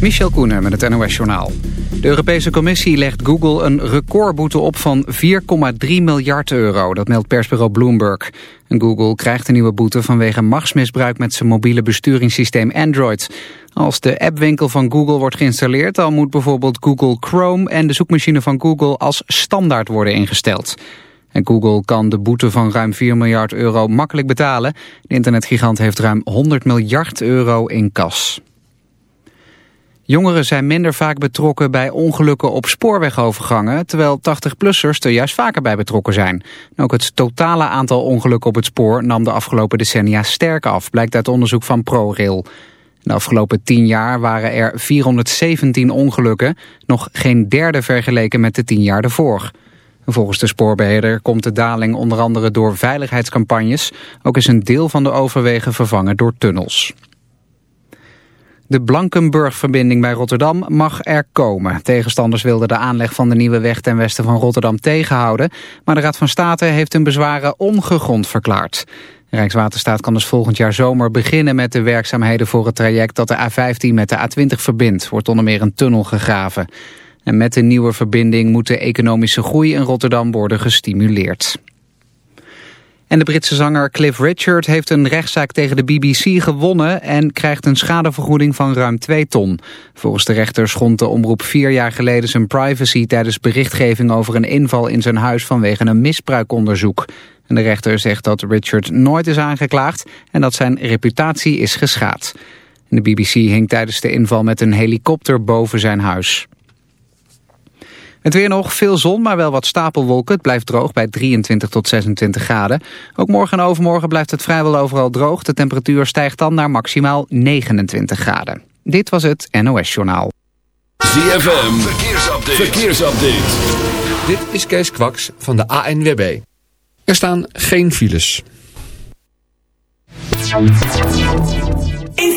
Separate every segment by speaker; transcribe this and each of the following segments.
Speaker 1: Michel Koenen met het NOS-journaal. De Europese Commissie legt Google een recordboete op van 4,3 miljard euro. Dat meldt persbureau Bloomberg. En Google krijgt een nieuwe boete vanwege machtsmisbruik met zijn mobiele besturingssysteem Android. Als de appwinkel van Google wordt geïnstalleerd... dan moet bijvoorbeeld Google Chrome en de zoekmachine van Google als standaard worden ingesteld. En Google kan de boete van ruim 4 miljard euro makkelijk betalen. De internetgigant heeft ruim 100 miljard euro in kas. Jongeren zijn minder vaak betrokken bij ongelukken op spoorwegovergangen... terwijl 80-plussers er juist vaker bij betrokken zijn. ook het totale aantal ongelukken op het spoor nam de afgelopen decennia sterk af... blijkt uit onderzoek van ProRail. De afgelopen 10 jaar waren er 417 ongelukken... nog geen derde vergeleken met de 10 jaar ervoor. Volgens de spoorbeheerder komt de daling onder andere door veiligheidscampagnes. Ook is een deel van de overwegen vervangen door tunnels. De Blankenburg-verbinding bij Rotterdam mag er komen. Tegenstanders wilden de aanleg van de nieuwe weg ten westen van Rotterdam tegenhouden. Maar de Raad van State heeft hun bezwaren ongegrond verklaard. Rijkswaterstaat kan dus volgend jaar zomer beginnen met de werkzaamheden voor het traject dat de A15 met de A20 verbindt. Wordt onder meer een tunnel gegraven. En met de nieuwe verbinding moet de economische groei in Rotterdam worden gestimuleerd. En de Britse zanger Cliff Richard heeft een rechtszaak tegen de BBC gewonnen... en krijgt een schadevergoeding van ruim 2 ton. Volgens de rechter schond de omroep vier jaar geleden zijn privacy... tijdens berichtgeving over een inval in zijn huis vanwege een misbruikonderzoek. En de rechter zegt dat Richard nooit is aangeklaagd... en dat zijn reputatie is geschaad. de BBC hing tijdens de inval met een helikopter boven zijn huis. Het weer nog, veel zon, maar wel wat stapelwolken. Het blijft droog bij 23 tot 26 graden. Ook morgen en overmorgen blijft het vrijwel overal droog. De temperatuur stijgt dan naar maximaal 29 graden. Dit was het NOS Journaal.
Speaker 2: ZFM, verkeersupdate. verkeersupdate.
Speaker 3: Dit is Kees Kwaks van de ANWB. Er staan geen files.
Speaker 4: In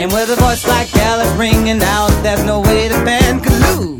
Speaker 5: And with a voice like Gallup ringing out, there's no way the band could lose.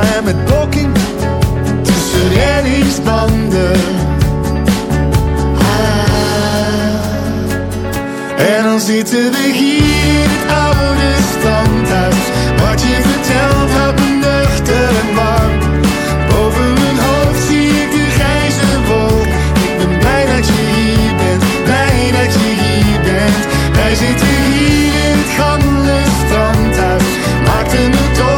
Speaker 6: En met blokking tussen reddingsbanden. Ah. En dan zitten we hier in het oude standhuis. Wat je vertelt had me nuchter en warm. Boven mijn hoofd zie ik de grijze wolk. Ik ben blij dat je hier bent, blij dat je hier bent. Wij zitten hier in het gamle strandhuis. Maakten het door.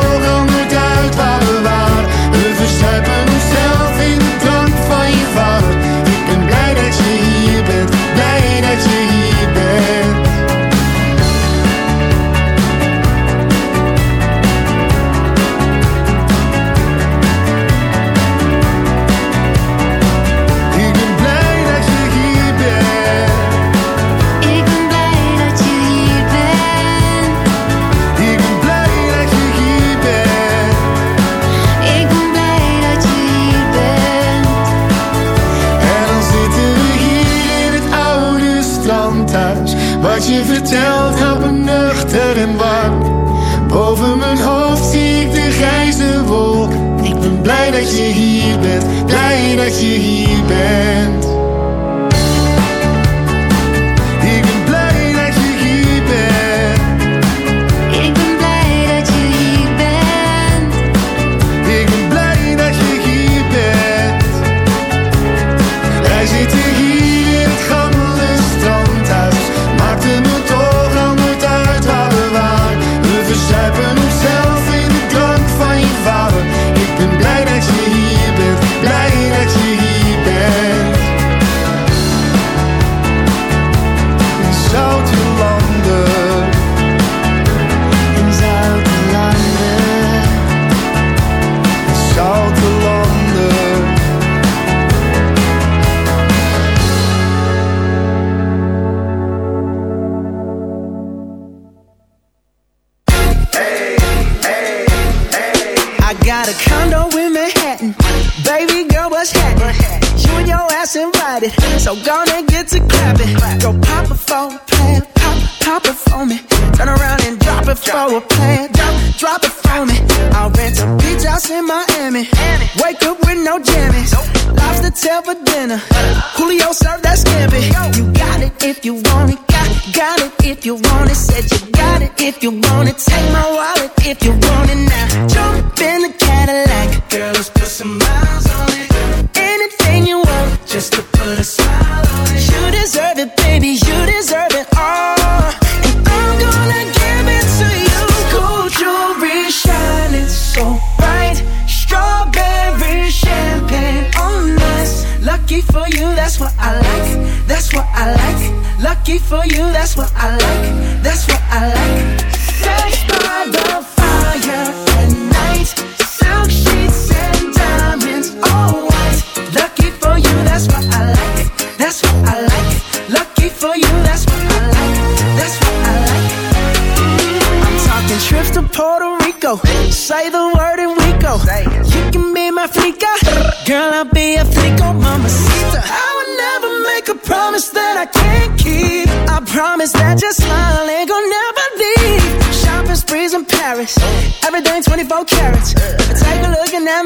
Speaker 6: dat je hier bent.
Speaker 7: for dinner. Who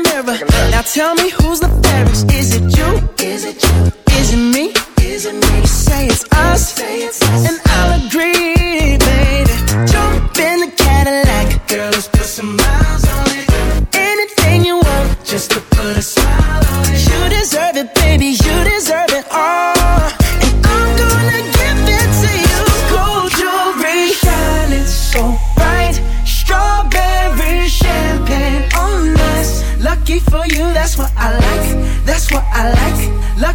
Speaker 7: that mirror. Now tell me who's the fairest? Is it you? Is it you? Is it me? Is it me? You say it's us, say it's us. and I'll agree, baby. Jump in the Cadillac, girl, let's put some miles on it. Anything you want, just to put a smile on it. You deserve.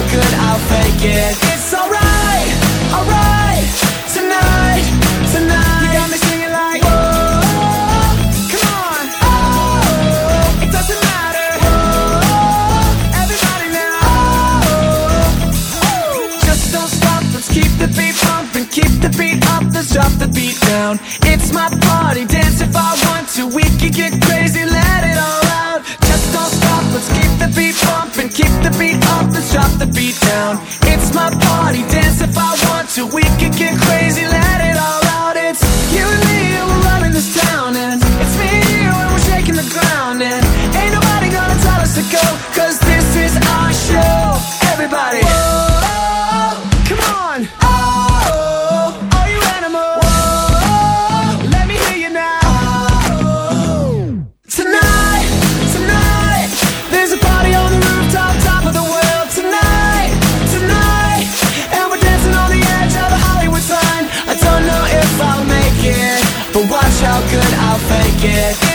Speaker 7: how could we get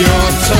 Speaker 8: your
Speaker 9: time.